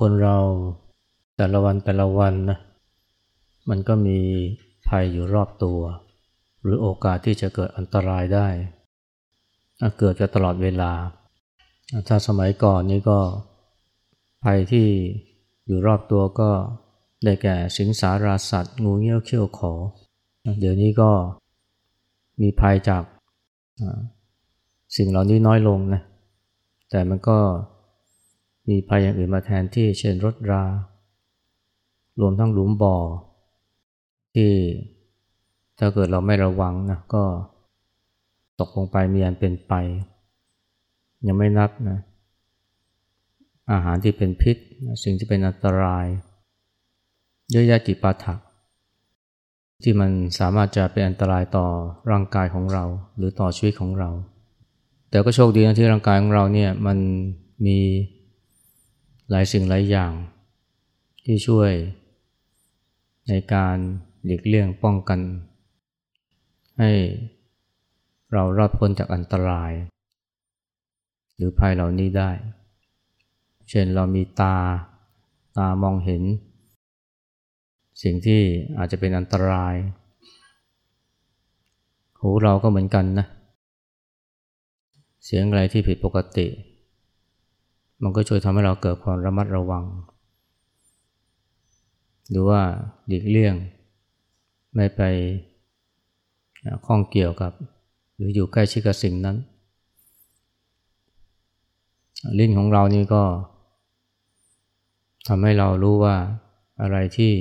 คนเราแต่ละวันแต่ละวันนะมันก็มีภัยอยู่รอบตัว หรือโอกาสที่จะเกิดอันตรายได้ เกิดจะตลอดเวลา ถ้าสมัยก่อนนี่ก็ภัยที่อยู่รอบตัวก็ได้แก่สิงสาราสัตว์ งูเงี้ยวเขี้ยวขอ เดี๋ยวนี้ก็มีภัยจากสิ่งเหล่านี้น้อยลงนะแต่มันก็ มีภัยอย่างอื่นมาแทนที่เช่นรถรา รวมทั้งหลุมบ่อ ที่ถ้าเกิดเราไม่ระวังนะก็ตกลงไปมีอันเป็นไป ยังไม่นับนะอาหารที่เป็นพิษ สิ่งที่เป็นอันตรายเยอะแยะจิปาถะที่มันสามารถจะเป็นอันตรายต่อร่างกายของเรา หรือต่อชีวิตของเรา แต่ก็โชคดีนะที่ร่างกายของเราเนี่ยมันมี หลายสิ่งหลายอย่าง ที่ช่วย ในการหลีกเลี่ยงป้องกัน ให้เรารอดพ้นจากอันตราย หรือภัยเหล่านี้ได้ เช่นเรามีตาตามองเห็น สิ่งที่อาจจะเป็นอันตราย หูเราก็เหมือนกันนะ เสียงอะไรที่ผิดปกติ มันก็ช่วยทำให้เราเกิดความระมัดระวัง หรือว่าหลีกเลี่ยง ไม่ไปข้องเกี่ยวกับ หรืออยู่ใกล้ชิดกับสิ่งนั้น ลิ้นของเรานี่ก็ทำให้เรารู้ว่าอะไรที่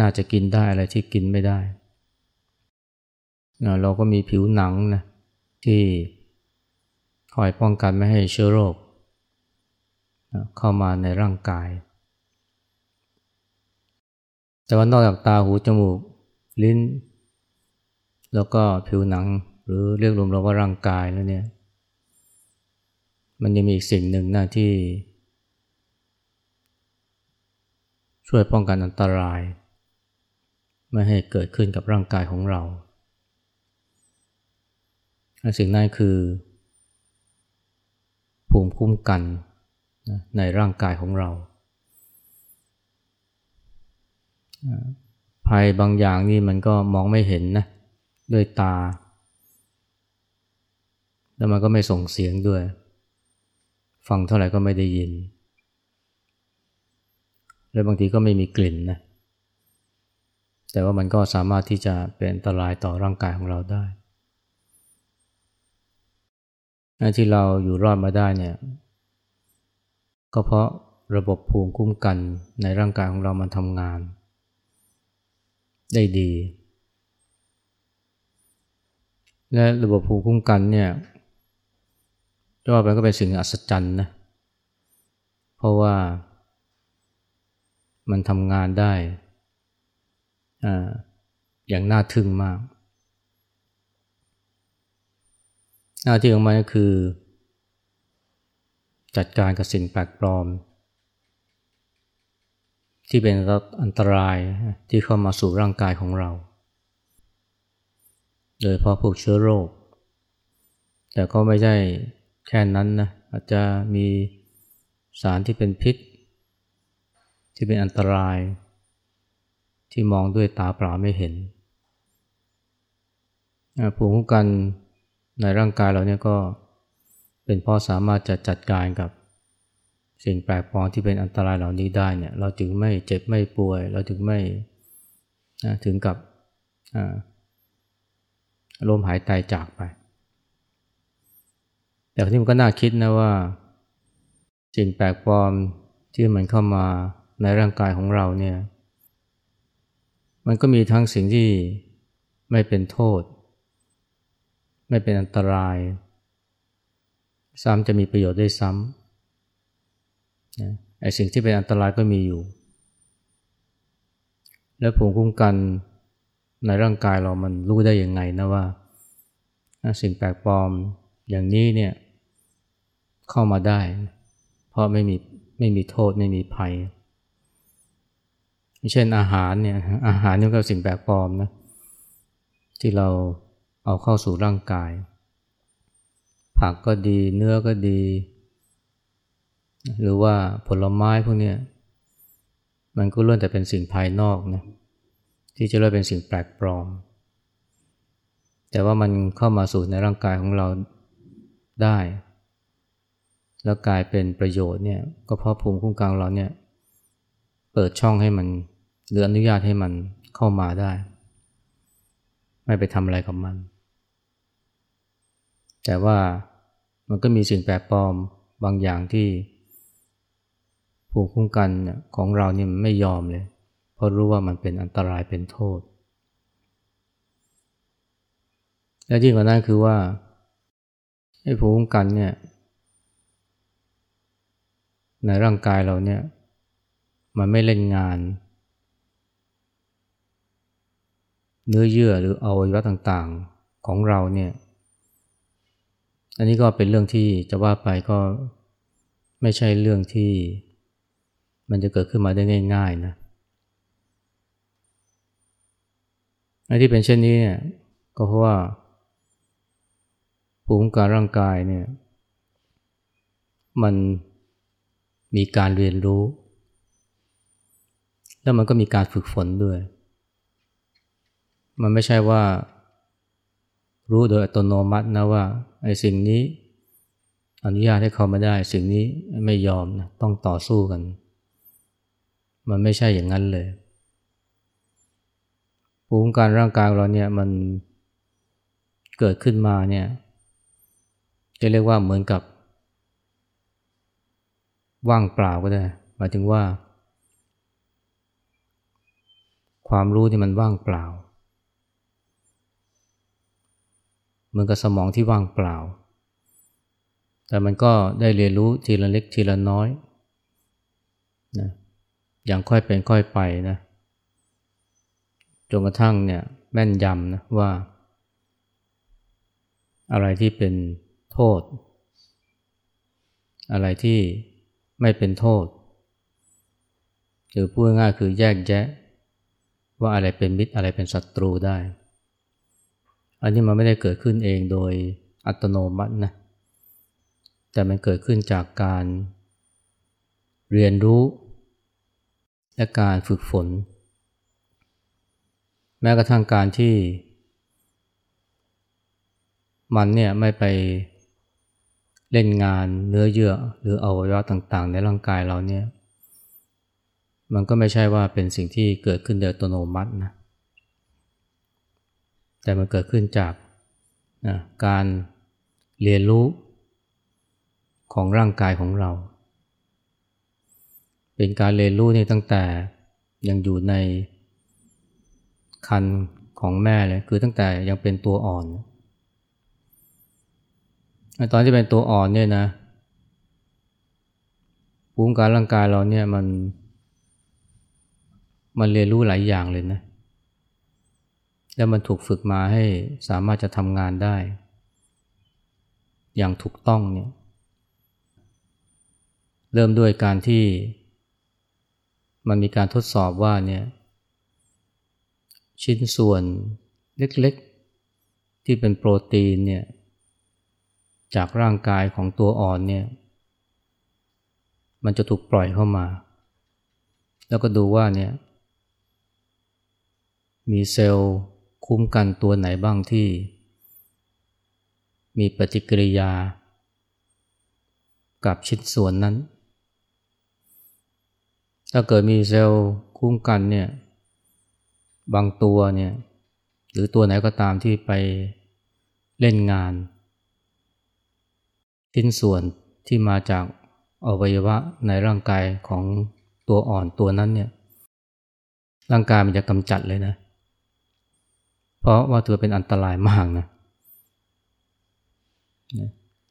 น่าจะกินได้อะไรที่กินไม่ได้ เราก็มีผิวหนังนะที่คอยป้องกันไม่ให้เชื้อโรค เข้ามาในร่างกาย แต่ว่านอกจากตาหูจมูก ลิ้น แล้วก็ผิวหนัง หรือเรียกรวมเราว่าร่างกายแล้วเนี่ย มันยังมีอีกสิ่งหนึ่งหนะที่ ช่วยป้องกันอันตราย ไม่ให้เกิดขึ้นกับร่างกายของเราสิ่งนั้นคือ ภูมิคุ้มกัน ในร่างกายของเรา ภัยบางอย่างนี่มันก็มองไม่เห็นนะด้วยตา แล้วมันก็ไม่ส่งเสียงด้วย ฟังเท่าไหร่ก็ไม่ได้ยิน แล้วบางทีก็ไม่มีกลิ่นนะแต่ว่ามันก็สามารถที่จะเป็นอันตรายต่อร่างกายของเราได้ที่เราอยู่รอดมาได้เนี่ย ก็เพราะระบบภูมิคุ้มกันในร่างกายของเรามันทำงาน ได้ดี และระบบภูมิคุ้มกันเนี่ยจะว่าไปก็เป็นสิ่งอัศจรรย์นะเพราะว่ามันทำงานได้ออย่างน่าทึ่งมาก หน้าที่ของมันก็คือ จัดการกับสิ่งแปลกปลอม ที่เป็นอันตรายที่เข้ามาสู่ร่างกายของเรา โดยเพราะพวกเชื้อโรค แต่ก็ไม่ใช่แค่นั้นนะอาจจะมีสารที่เป็นพิษ ที่เป็นอันตราย ที่มองด้วยตาเปล่าไม่เห็นภูมิคุ้มกันในร่างกายเราเนี่ยก็ เป็นเพราะสามารถจะจัดการกับสิ่งแปลกปลอมที่เป็นอันตรายเหล่านี้ได้เนี่ยเราถึงไม่เจ็บไม่ป่วย เราถึงไม่ถึงกับลมหายใจจากไป แต่ที่มันก็น่าคิดนะว่า สิ่งแปลกปลอมที่มันเข้ามาในร่างกายของเราเนี่ยมันก็มีทั้งสิ่งที่ไม่เป็นโทษ ไม่เป็นอันตราย ซ้ำจะมีประโยชน์ได้ซ้ำนะไอ้สิ่งที่เป็นอันตรายก็มีอยู่ แล้วภูมิคุ้มกันในร่างกายเรามันรู้ได้ยังไงนะว่า สิ่งแปลกปลอมอย่างนี้เนี่ยเข้ามาได้ เพราะไม่มีไม่มีโทษไม่มีภัย เช่นอาหารเนี่ยอาหารนี่ก็สิ่งแปลกปลอมนะที่เราเอาเข้าสู่ร่างกาย ผักก็ดีเนื้อก็ดี หรือว่าผลไม้พวกนี้มันก็ล้วนแต่เป็นสิ่งภายนอกนะที่จะเรียกเป็นสิ่งแปลกปลอม แต่ว่ามันเข้ามาสู่ในร่างกายของเราได้ แล้วกลายเป็นประโยชน์เนี่ยก็เพราะภูมิคุ้มกันเราเนี่ยเปิดช่องให้มันหรืออนุญาตให้มันเข้ามาได้ ไม่ไปทำอะไรกับมัน แต่ว่า มันก็มีสิ่งแปลกปลอมบางอย่างที่ภูมิคุ้มกันของเรานี่มันไม่ยอมเลย เพราะรู้ว่ามันเป็นอันตรายเป็นโทษ และที่งกว่านั้นคือว่าไอ้ภูมิคุ้มกันเนี่ยในร่างกายเราเนี่ยมันไม่เล่นงาน เนื้อเยื่อหรืออวัยวะต่างๆของเราเนี่ย อันนี้ก็เป็นเรื่องที่จะว่าไปก็ไม่ใช่เรื่องที่มันจะเกิดขึ้นมาได้ง่าย ๆนะไอ้ที่เป็นเช่นนี้เนี่ยก็เพราะว่าภูมิการร่างกายเนี่ยมันมีการเรียนรู้ แล้วมันก็มีการฝึกฝนด้วย มันไม่ใช่ว่ารู้โดยอัตโนมัตินะว่า ไอ้สิ่งนี้ อนุญาตให้เขามาได้สิ่งนี้ไม่ยอมนะต้องต่อสู้กัน มันไม่ใช่อย่างนั้นเลยภูมิการร่างกายเราเนี่ยมันเกิดขึ้นมาเนี่ยจะเรียกว่าเหมือนกับ ว่างเปล่าก็ได้หมายถึงว่า ความรู้ที่มันว่างเปล่า เหมือนกับสมองที่ว่างเปล่า แต่มันก็ได้เรียนรู้ทีละเล็กทีละน้อยนะอย่างค่อยเป็นค่อยไปนะจนกระทั่งเนี่ยแม่นยำนะว่า อะไรที่เป็นโทษ อะไรที่ไม่เป็นโทษ หรือพูดง่ายคือแยกแยะ ว่าอะไรเป็นมิตรอะไรเป็นศัตรูได้ อันนี้มันไม่ได้เกิดขึ้นเองโดยอัตโนมัตินะ แต่มันเกิดขึ้นจากการเรียนรู้ และการฝึกฝน แม้กระทั่งการที่ มันเนี่ยไม่ไปเล่นงานเนื้อเยื่อหรืออวัยวะต่างๆ ในร่างกายเราเนี่ย มันก็ไม่ใช่ว่าเป็นสิ่งที่เกิดขึ้นโดยอัตโนมัตินะ แต่มันเกิดขึ้นจากนะการเรียนรู้ของร่างกายของเรา เป็นการเรียนรู้นี่ตั้งแต่ยังอยู่ในคันของแม่เลย คือตั้งแต่ยังเป็นตัวอ่อน ตอนที่เป็นตัวอ่อนเนี่ยนะภูมิการร่างกายเราเนี่ยมัน มันเรียนรู้หลายอย่างเลยนะ แล้วมันถูกฝึกมาให้สามารถจะทำงานได้ อย่างถูกต้องเนี่ยเริ่มด้วยการที่มันมีการทดสอบว่าเนี่ยชิ้นส่วนเล็กๆ ที่เป็นโปรตีนเนี่ยจากร่างกายของตัวอ่อนเนี่ยมันจะถูกปล่อยเข้ามา แล้วก็ดูว่าเนี่ยมีเซลล์ คุ้มกันตัวไหนบ้างที่ มีปฏิกิริยา กับชิ้นส่วนนั้น ถ้าเกิดมีเซลล์คุ้มกันเนี่ยบางตัวเนี่ยหรือตัวไหนก็ตามที่ไปเล่นงาน ชิ้นส่วนที่มาจากอวัยวะในร่างกายของตัวอ่อนตัวนั้นเนี่ยร่างกายมันจะกำจัดเลยนะ เพราะว่าตัวเป็นอันตรายมากนะ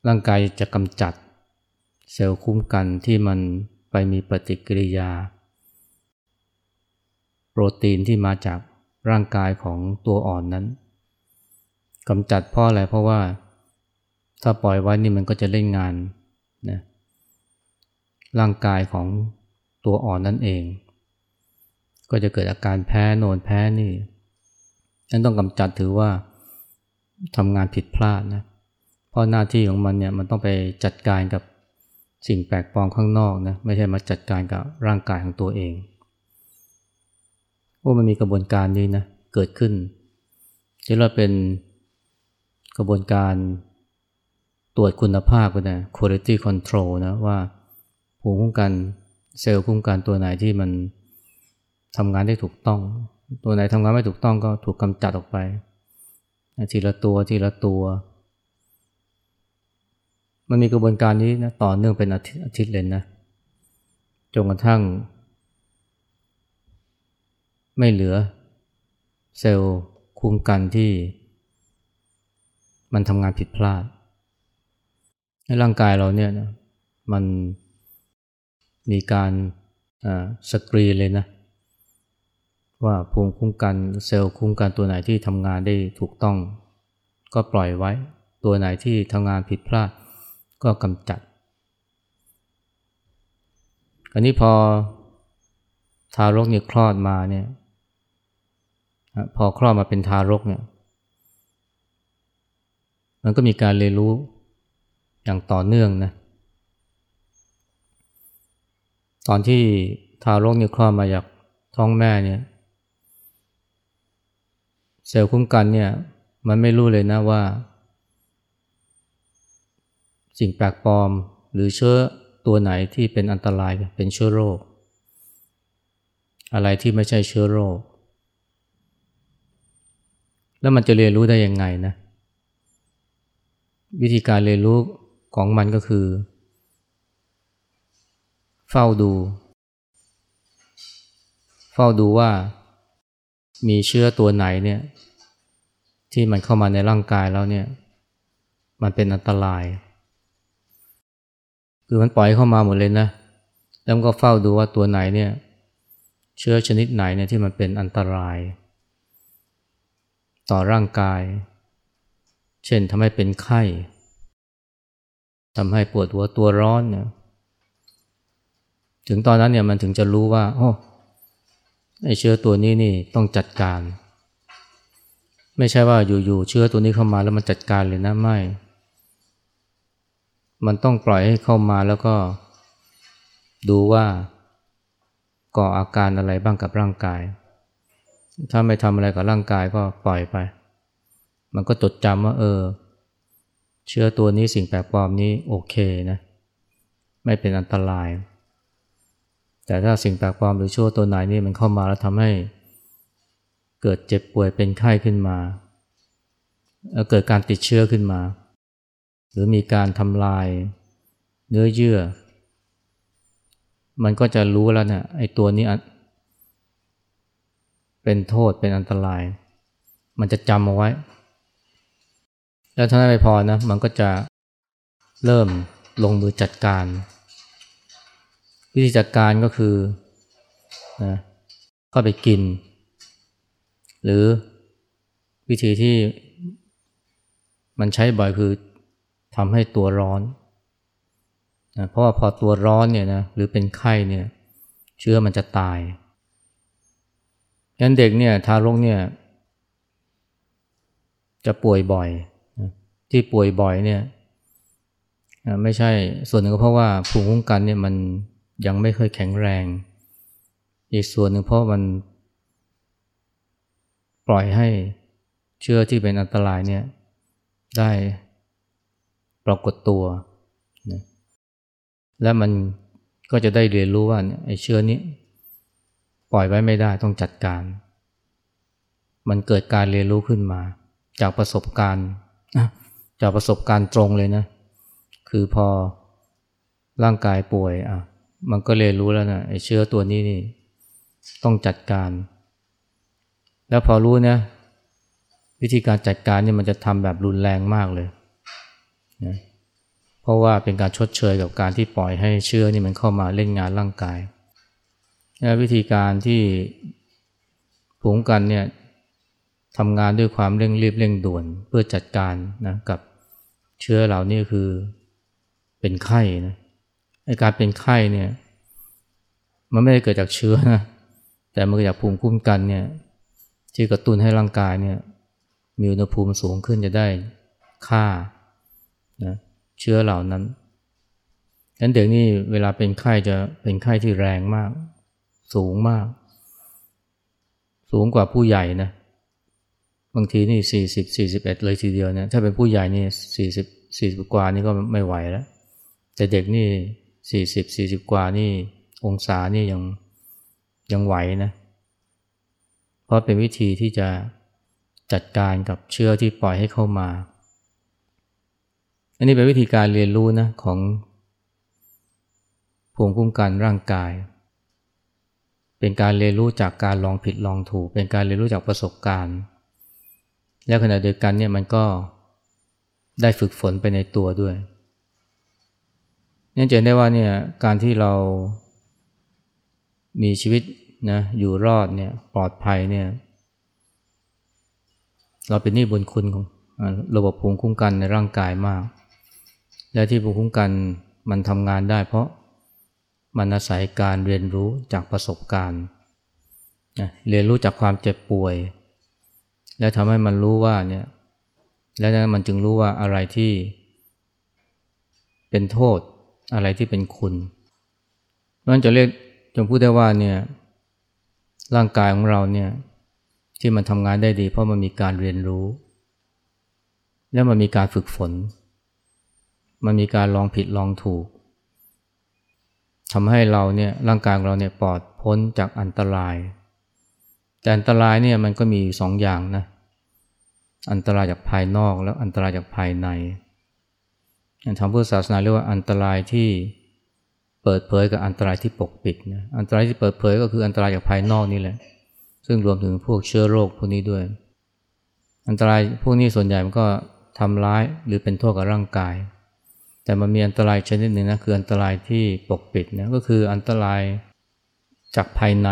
ร่างกายจะกำจัดเซลล์คุ้มกันที่มันไปมีปฏิกิริยา โปรตีนที่มาจากร่างกายของตัวอ่อนนั้นกำจัดเพราะอะไรเพราะว่าถ้าปล่อยไว้นี่มันก็จะเล่นงานนะร่างกายของตัวอ่อนนั่นเอง ก็จะเกิดอาการแพ้โนนแพ้นี่ นั้นต้องกำจัดถือว่าทำงานผิดพลาดนะเพราะหน้าที่ของมันเนี่ยมันต้องไปจัดการกับสิ่งแปลกปลอมข้างนอกนะไม่ใช่มาจัดการกับร่างกายของตัวเองว่ามันมีกระบวนการนี้นะเกิดขึ้นที่เราเป็นกระบวนการตรวจคุณภาพกันนะ quality control นะว่าภูมิคุ้มกันเซลล์คุ้มกันตัวไหนที่มันทำงานได้ถูกต้อง ตัวไหนทำงานไม่ถูกต้องก็ถูกกำจัดออกไปทีละตัวทีละตัว มันมีกระบวนการนี้นะต่อเนื่องเป็นอาทิตย์อาทิตย์เลยนะจนกระทั่ง ไม่เหลือ เซลล์คุมกันที่ มันทำงานผิดพลาดในร่างกายเราเนี่ยนะมันมีการสกรีนเลยนะ ว่าภูมิคุ้มกันเซลล์คุ้มกันตัวไหนที่ทำงานได้ถูกต้อง ก็ปล่อยไว้ ตัวไหนที่ทำงานผิดพลาด ก็กำจัดอันนี้พอทารกเนี่ยคลอดมาเนี่ยพอคลอดมาเป็นทารกเนี่ยมันก็มีการเรียนรู้อย่างต่อเนื่องนะตอนที่ทารกเนี่ยคลอดมาจากท้องแม่เนี่ย ซลล์คุ้มกันเนี่ยมันไม่รู้เลยนะว่า สิ่งแปลกปลอมหรือเชื้อตัวไหนที่เป็นอันตรายเป็นเชื้อโรค อะไรที่ไม่ใช่เชื้อโรค แล้วมันจะเรียนรู้ได้ยังไงนะ วิธีการเรียนรู้ของมันก็คือ เฝ้าดู เฝ้าดูว่า มีเชื้อตัวไหนเนี่ยที่มันเข้ามาในร่างกายแล้วเนี่ย มันเป็นอันตราย คือมันปล่อยเข้ามาหมดเลยนะ แล้วก็เฝ้าดูว่าตัวไหนเนี่ย เชื้อชนิดไหนเนี่ยที่มันเป็นอันตราย ต่อร่างกาย เช่นทำให้เป็นไข้ทำให้ปวดหัวตัวร้อนเนี่ยถึงตอนนั้นเนี่ยมันถึงจะรู้ว่าโอ้ ไอเชื้อตัวนี้นี่ต้องจัดการ ไม่ใช่ว่าอยู่ๆเชื้อตัวนี้เข้ามาแล้วมันจัดการเลยนะไม่ มันต้องปล่อยให้เข้ามาแล้วก็ดูว่าก่ออาการอะไรบ้างกับร่างกาย ถ้าไม่ทำอะไรกับร่างกายก็ปล่อยไป มันก็จดจำว่าเออ เชื้อตัวนี้สิ่งแปลกปลอมนี้โอเคนะ ไม่เป็นอันตราย แต่ถ้าสิ่งแปลกปลอมหรือชั่วตัวไหนนี่มันเข้ามาแล้วทำให้เกิดเจ็บป่วยเป็นไข้ขึ้นมา เกิดการติดเชื้อขึ้นมา หรือมีการทำลายเนื้อเยื่อ มันก็จะรู้แล้วเนะี่ยไอ้ตัวนี้เป็นโทษเป็นอันตราย มันจะจำเอาไว้ แล้วถ้าไม่พอนะ มันก็จะเริ่มลงมือจัดการ วิธีจัดการก็คือนะเข้าไปกิน หรือวิธีที่มันใช้บ่อยคือทำให้ตัวร้อนนะเพราะว่าพอตัวร้อนเนี่ยนะหรือเป็นไข้เนี่ยเชื้อมันจะตายยันเด็กเนี่ยทารกเนี่ยจะป่วยบ่อยนะที่ป่วยบ่อยเนี่ยไม่ใช่ส่วนหนึ่งก็เพราะว่าภูมิคุ้มกันเนี่ยมัน ยังไม่เคยแข็งแรง อีกส่วนหนึ่งเพราะมัน ปล่อยให้เชื้อที่เป็นอันตรายเนี่ยได้ปรากฏตัวนะและมันก็จะได้เรียนรู้ว่าไอ้เชื้อนี้ปล่อยไว้ไม่ได้ต้องจัดการ มันเกิดการเรียนรู้ขึ้นมา จากประสบการณ์จากประสบการณ์ตรงเลยนะ คือพอร่างกายป่วยอะ มันก็เรียรู้แล้วนะไอ้เชื้อตัวนี้นี่ต้องจัดการ แล้วพอรู้นะวิธีการจัดการนี่มันจะทำแบบรุนแรงมากเลยนะเพราะว่าเป็นการชดเชยกับการที่ปล่อยให้เชื้อนี่มันเข้ามาเล่นงานร่างกายนะวิธีการที่ผูงกันเนี่ยทำงานด้วยความเร่งรีบเร่งด่วน เพื่อจัดการนะกับเชื้อเหล่านี้คือเป็นไข้นะ ไอการเป็นไข้เนี่ย มันไม่ได้เกิดจากเชื้อนะ แต่มันเกิดจากภูมิคุ้มกันเนี่ยที่กระตุ้นให้ร่างกายเนี่ย มีอุณหภูมิสูงขึ้นจะได้ฆ่านะเชื้อเหล่านั้นฉะนั้นเด็กนี่เวลาเป็นไข้จะเป็นไข้ที่แรงมาก สูงมาก สูงกว่าผู้ใหญ่นะ บางทีนี่สี่สิบสี่สิบเอ็ดเลยทีเดียวเนี่ยถ้าเป็นผู้ใหญ่นี่สี่สิบสี่สิบกว่านี่ก็ไม่ไหวแล้ว แต่เด็กนี่ สี่สิบสี่สิบกว่านี่องศานี่ยังยังไหวนะ เพราะเป็นวิธีที่จะจัดการกับเชื้อที่ปล่อยให้เข้ามา อันนี้เป็นวิธีการเรียนรู้นะของภูมิคุ้มกันร่างกาย เป็นการเรียนรู้จากการลองผิดลองถูก เป็นการเรียนรู้จากประสบการณ์ และขณะเดียวกันเนี่ยมันก็ได้ฝึกฝนไปในตัวด้วย นี่จะได้ว่าเนี่ยการที่เรามีชีวิตนะอยู่รอดเนี่ยปลอดภัยเนี่ยเราเป็นนี่บุญคุณของระบบภูมิคุ้มกันในร่างกายมาก และที่ภูมิคุ้มกันมันทำงานได้ เพราะมันอาศัยการเรียนรู้จากประสบการณ์ เรียนรู้จากความเจ็บป่วย และทำให้มันรู้ว่าเนี่ยและนั้นมันจึงรู้ว่าอะไรที่เป็นโทษ อะไรที่เป็นคุณมันจะเรียกจงพูดได้ว่าเนี่ยร่างกายของเราเนี่ยที่มันทำงานได้ดี เพราะมันมีการเรียนรู้ และมันมีการฝึกฝน มันมีการลองผิดลองถูกทำให้เราเนี่ยร่างกายของเราเนี่ยปลอดพ้นจากอันตราย แต่อันตรายเนี่ยมันก็มีสองอย่างนะอันตรายจากภายนอกแล้วอันตรายจากภายใน ทางพุทธศาสนาเรียกว่าอันตรายที่เปิดเผยกับอันตรายที่ปกปิดนะอันตรายที่เปิดเผยก็คืออันตรายจากภายนอกนี่แหละ ซึ่งรวมถึงพวกเชื้อโรคพวกนี้ด้วย อันตรายพวกนี้ส่วนใหญ่มันก็ทำร้ายหรือเป็นโทษกับร่างกาย แต่มันมีอันตรายชนิดหนึ่งนะคืออันตรายที่ปกปิดนะก็คืออันตรายจากภายใน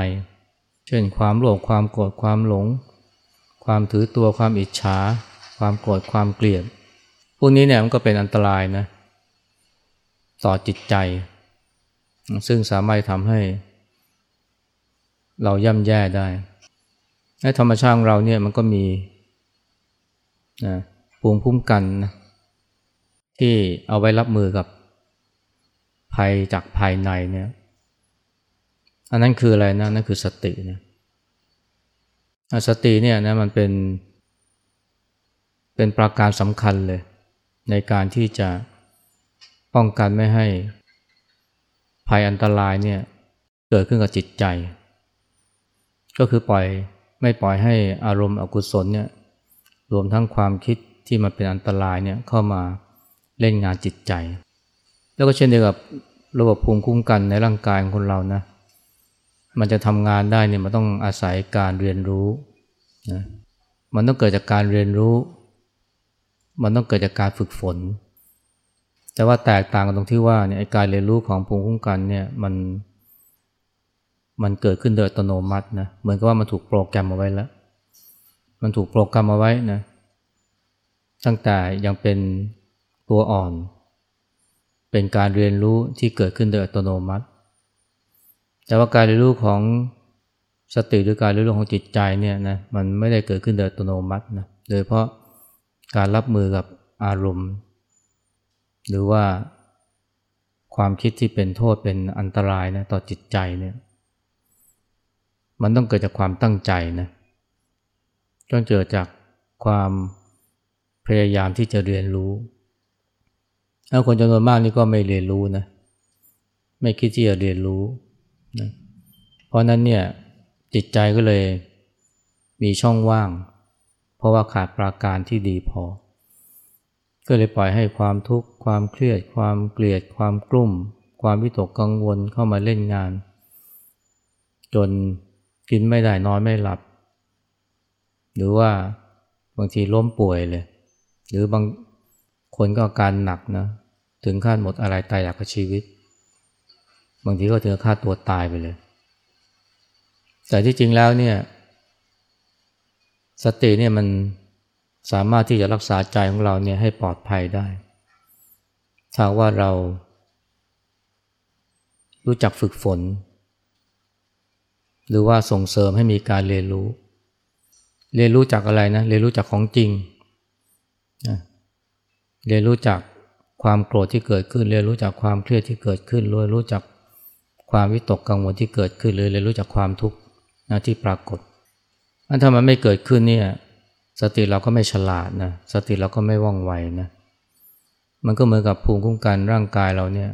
เช่นความโลภความโกรธความหลง ความถือตัวความอิจฉา ความโกรธความเกลียด พวกนี้เนี่ยมันก็เป็นอันตรายนะ ต่อจิตใจ ซึ่งสามารถทำให้ เราย่ำแย่ได้ในธรรมชาติเราเนี่ยมันก็มีนะภูมิคุ้มกันนะที่เอาไว้รับมือกับภัยจากภายในเนี่ย อันนั้นคืออะไรนะ นั่นคือสตินะสติเนี่ยนะมันเป็น เป็นประการสำคัญเลย ในการที่จะป้องกันไม่ให้ภัยอันตรายเนี่ยเกิดขึ้นกับจิตใจ ก็คือปล่อยไม่ปล่อยให้อารมณ์อกุศลเนี่ยรวมทั้งความคิดที่มันเป็นอันตรายเนี่ยเข้ามาเล่นงานจิตใจ แล้วก็เช่นเดียวกับระบบภูมิคุ้มกันในร่างกายของคนเรานะมันจะทำงานได้เนี่ยมันต้องอาศัยการเรียนรู้นะมันต้องเกิดจากการเรียนรู้ มันต้องเกิดจากการฝึกฝน แต่ว่าแตกต่างกันตรงที่ว่าเนี่ยการเรียนรู้ของภูมิคุ้มกันเนี่ยมันมันเกิดขึ้นโดยอัตโนมัตินะเหมือนกับว่ามันถูกโปรแกรมเอาไว้แล้ว มันถูกโปรแกรมเอาไว้นะตั้งแต่ยังเป็นตัวอ่อน เป็นการเรียนรู้ที่เกิดขึ้นโดยอัตโนมัติ แต่ว่าการเรียนรู้ของสติหรือการเรียนรู้ของจิตใจเนี่ยนะมันไม่ได้เกิดขึ้นโดยอัตโนมัตินะโดยเพราะ การรับมือกับอารมณ์ หรือว่าความคิดที่เป็นโทษเป็นอันตรายนะต่อจิตใจเนี่ยมันต้องเกิดจากความตั้งใจนะต้องเกิดจากความพยายามที่จะเรียนรู้ถ้าคนจำนวนมากนี่ก็ไม่เรียนรู้นะไม่คิดที่จะเรียนรู้นะเพราะนั้นเนี่ยจิตใจก็เลยมีช่องว่าง เพราะว่าขาดปราการที่ดีพอ ก็เลยปล่อยให้ความทุกข์ ความเครียด ความเกลียด ความกลุ่ม ความวิตกกังวลเข้ามาเล่นงาน จนกินไม่ได้นอนไม่หลับ หรือว่าบางทีล้มป่วยเลย หรือบางคนก็อาการหนักนะ ถึงขั้นหมดอะไรตายอยากกับชีวิต บางทีก็ถึงฆ่าตัวตายไปเลย แต่ที่จริงแล้วเนี่ย สติเนี่ยมันสามารถที่จะรักษาใจของเราเนี่ยให้ปลอดภัยได้ ถ้าว่าเรา รู้จักฝึกฝน หรือว่าส่งเสริมให้มีการเรียนรู้ เรียนรู้จากอะไรนะ เรียนรู้จากของจริง เรียนรู้จากความโกรธที่เกิดขึ้น เรียนรู้จากความเครียดที่เกิดขึ้นเรียนรู้จากความวิตกกังวลที่เกิดขึ้นเลยเรียนรู้จากความทุกข์นะที่ปรากฏ ถ้ามันไม่เกิดขึ้นเนี่ยสติเราก็ไม่ฉลาดนะสติเราก็ไม่ว่องไวนะมันก็เหมือนกับภูมิคุ้มกันร่างกายเราเนี่ย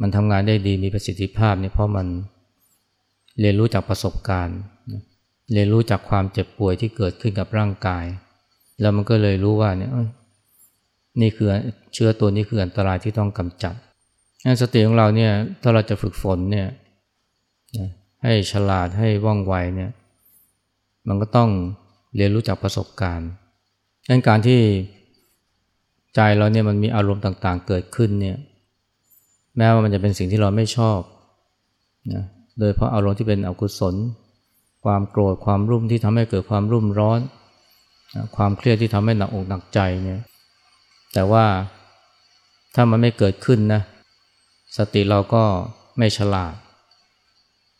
มันทำงานได้ดีมีประสิทธิภาพเนี่ยเพราะมันเรียนรู้จากประสบการณ์เรียนรู้จากความเจ็บป่วยที่เกิดขึ้นกับร่างกาย แล้วมันก็เลยรู้ว่าเนี่ยนี่คือเชื้อตัวนี้คืออันตรายที่ต้องกำจัดอันสติของเราเนี่ยถ้าเราจะฝึกฝนเนี่ยให้ฉลาดให้ว่องไวเนี่ย มันก็ต้องเรียนรู้จากประสบการณ์ดังการที่ใจเราเนี่ยมันมีอารมณ์ต่างๆ เกิดขึ้นเนี่ยแม้ว่ามันจะเป็นสิ่งที่เราไม่ชอบนะโดยเพราะอารมณ์ที่เป็นอกุศล ความโกรธความรุ่มที่ทำให้เกิดความรุ่มร้อนนะความเครียดที่ทำให้หนักอกหนักใจเนี่ยแต่ว่าถ้ามันไม่เกิดขึ้นนะสติเราก็ไม่ฉลาด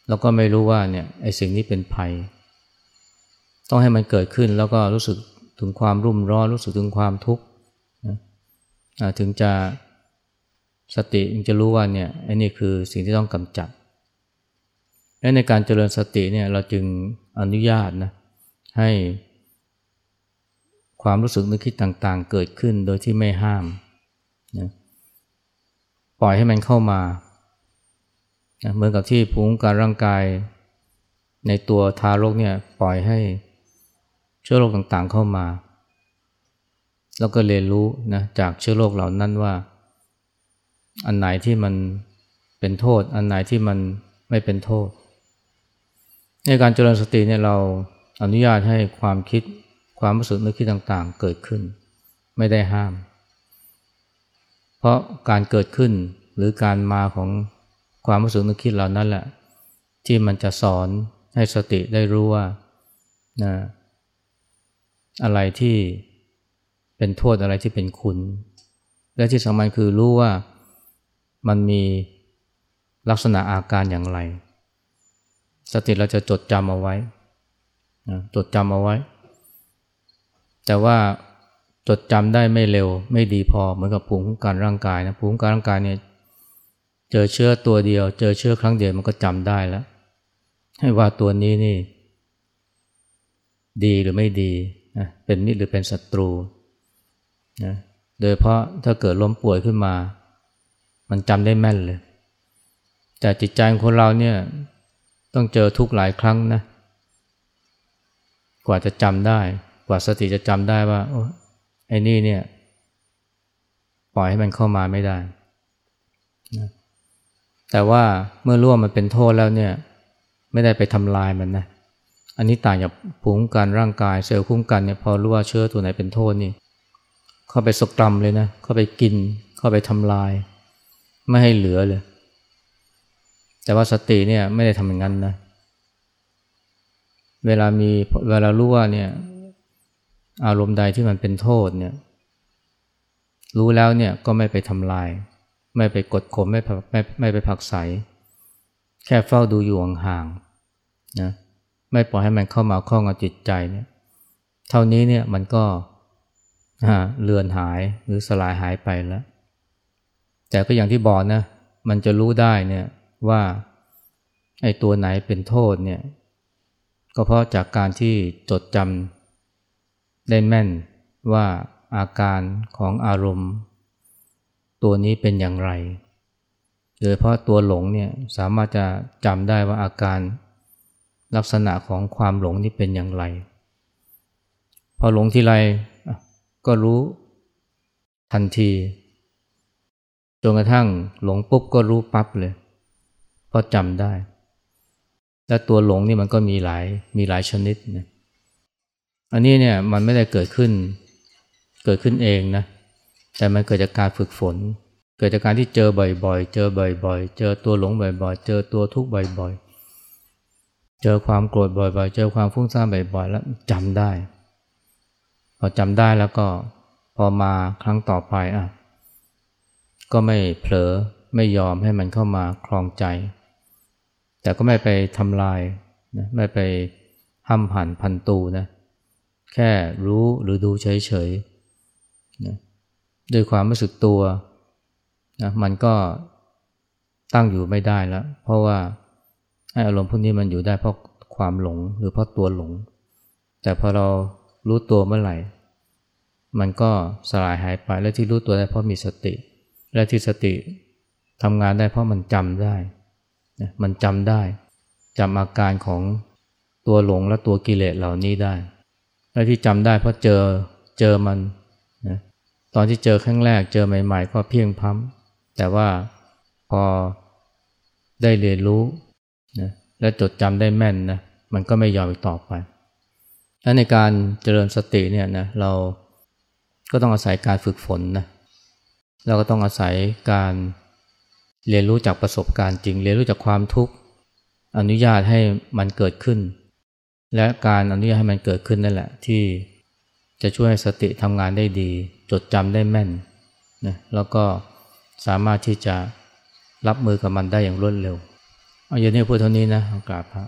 เราก็ไม่รู้ว่าเนี่ยไอ้สิ่งนี้เป็นภัย ต้องให้มันเกิดขึ้นแล้วก็รู้สึกถึงความรุ่มร้อนรู้สึกถึงความทุกข์นะถึงจะสติจะรู้ว่าเนี่ยไอ้นี่คือสิ่งที่ต้องกำจัด และในการเจริญสติเนี่ยเราจึงอนุญาตนะให้ความรู้สึกนึกคิดต่างๆ เกิดขึ้นโดยที่ไม่ห้ามนะปล่อยให้มันเข้ามานะเหมือนกับที่ภูมิการร่างกายในตัวทารกเนี่ยปล่อยให้ เชื้อโรคต่างๆเข้ามา แล้วก็เรียนรู้นะจากเชื้อโรคเหล่านั้นว่า อันไหนที่มันเป็นโทษ อันไหนที่มันไม่เป็นโทษ ในการเจริญสติเนี่ยเราอนุญาตให้ความคิดความรู้สึกนึกคิดต่างๆ เกิดขึ้น ไม่ได้ห้าม เพราะการเกิดขึ้นหรือการมาของความรู้สึกนึกคิดเหล่านั้นแหละ ที่มันจะสอนให้สติได้รู้ว่านะ อะไรที่เป็นโทษอะไรที่เป็นคุณ และที่สำคัญคือรู้ว่ามันมีลักษณะอาการอย่างไร สติเราจะจดจำเอาไว้จดจำเอาไว้ แต่ว่าจดจำได้ไม่เร็วไม่ดีพอเหมือนกับภูมิคุ้มกันร่างกายนะภูมิคุ้มกันร่างกายเนี่ยเจอเชื้อตัวเดียว เจอเชื้อครั้งเดียวมันก็จำได้แล้ว ให้ว่าตัวนี้นี่ ดีหรือไม่ดี นะเป็นมิตรหรือเป็นศัตรูนะโดยเพราะถ้าเกิดล้มป่วยขึ้นมา มันจำได้แม่นเลย แต่จิตใจของคนเราเนี่ยต้องเจอทุกหลายครั้งนะ กว่าจะจำได้ กว่าสติจะจำได้ว่าโอ้ไอ้นี่เนี่ย ปล่อยให้มันเข้ามาไม่ได้นะแต่ว่าเมื่อร่วมมันเป็นโทษแล้วเนี่ย ไม่ได้ไปทำลายมันนะ อันนี้ต่างจากภูมิคุ้มกันร่างกายเซลล์คุ้มกันเนี่ยพอรู้ว่าเชื้อตัวไหนเป็นโทษนี่ เข้าไปสกรมเลยนะ เข้าไปกิน เข้าไปทำลาย ไม่ให้เหลือเลย แต่ว่าสติเนี่ยไม่ได้ทำอย่างนั้นนะ เวลามีเวลารู้ว่าเนี่ยอารมณ์ใดที่มันเป็นโทษเนี่ย รู้แล้วเนี่ยก็ไม่ไปทำลาย ไม่ไปกดข่มไม่ไม่ไม่ไปผักใส แค่เฝ้าดูอยู่ห่างๆนะ ไม่ปล่อยให้มันเข้ามาคล้องกับจิตใจเนี่ยเท่านี้เนี่ยมันก็เลือนหายหรือสลายหายไปแล้ว แต่ก็อย่างที่บอกนะ มันจะรู้ได้เนี่ยว่าไอ้ตัวไหนเป็นโทษเนี่ยก็เพราะจากการที่จดจำได้แม่นว่าอาการของอารมณ์ ตัวนี้เป็นอย่างไร โดยเพราะตัวหลงเนี่ยสามารถจะจำได้ว่าอาการ ลักษณะของความหลงนี่เป็นอย่างไร พอหลงทีไรก็รู้ทันทีจนกระทั่งหลงปุ๊บก็รู้ปั๊บเลยเพราะจำได้ และตัวหลงนี่มันก็มีหลายมีหลายชนิดนะอันนี้เนี่ยมันไม่ได้เกิดขึ้นเกิดขึ้นเองนะแต่มันเกิดจากการฝึกฝน เกิดจากการที่เจอบ่อยๆ เจอบ่อยๆ เจอตัวหลงบ่อยๆ เจอตัวทุกข์บ่อยๆ เจอความโกรธบ่อยๆ เจอความฟุ้งซ่านบ่อยๆ แล้วจำได้ พอจำได้แล้วก็พอมาครั้งต่อไปอะ ก็ไม่เผลอไม่ยอมให้มันเข้ามาคลองใจ แต่ก็ไม่ไปทำลายนะไม่ไปห้ำหันพันตูนะแค่รู้หรือดูเฉยๆนะด้วยความรู้สึกตัวนะมันก็ตั้งอยู่ไม่ได้แล้ว เพราะว่า อารมณ์พวกนี้มันอยู่ได้เพราะความหลงหรือเพราะตัวหลง แต่พอเรารู้ตัวเมื่อไหร่ มันก็สลายหายไปและที่รู้ตัวได้เพราะมีสติ และที่สติทำงานได้เพราะมันจำได้มันจำได้จำอาการของตัวหลงและตัวกิเลสเหล่านี้ได้ และที่จำได้เพราะเจอเจอมันนะตอนที่เจอครั้งแรกเจอใหม่ ๆ ก็เพียงพ้ำแต่ว่าพอได้เรียนรู้ และจดจำได้แม่นนะมันก็ไม่ยอมอีกต่อไปและในการเจริญสติเนี่ยนะเราก็ต้องอาศัยการฝึกฝนนะเราก็ต้องอาศัยการเรียนรู้จากประสบการณ์จริง เรียนรู้จากความทุกข์อนุญาตให้มันเกิดขึ้น และการอนุญาตให้มันเกิดขึ้นนั่นแหละ ที่จะช่วยให้สติทำงานได้ดี จดจำได้แม่นนะแล้วก็สามารถที่จะรับมือกับมันได้อย่างรวดเร็ว เอาอย่างนี้พูดเท่านี้นะกราบพระ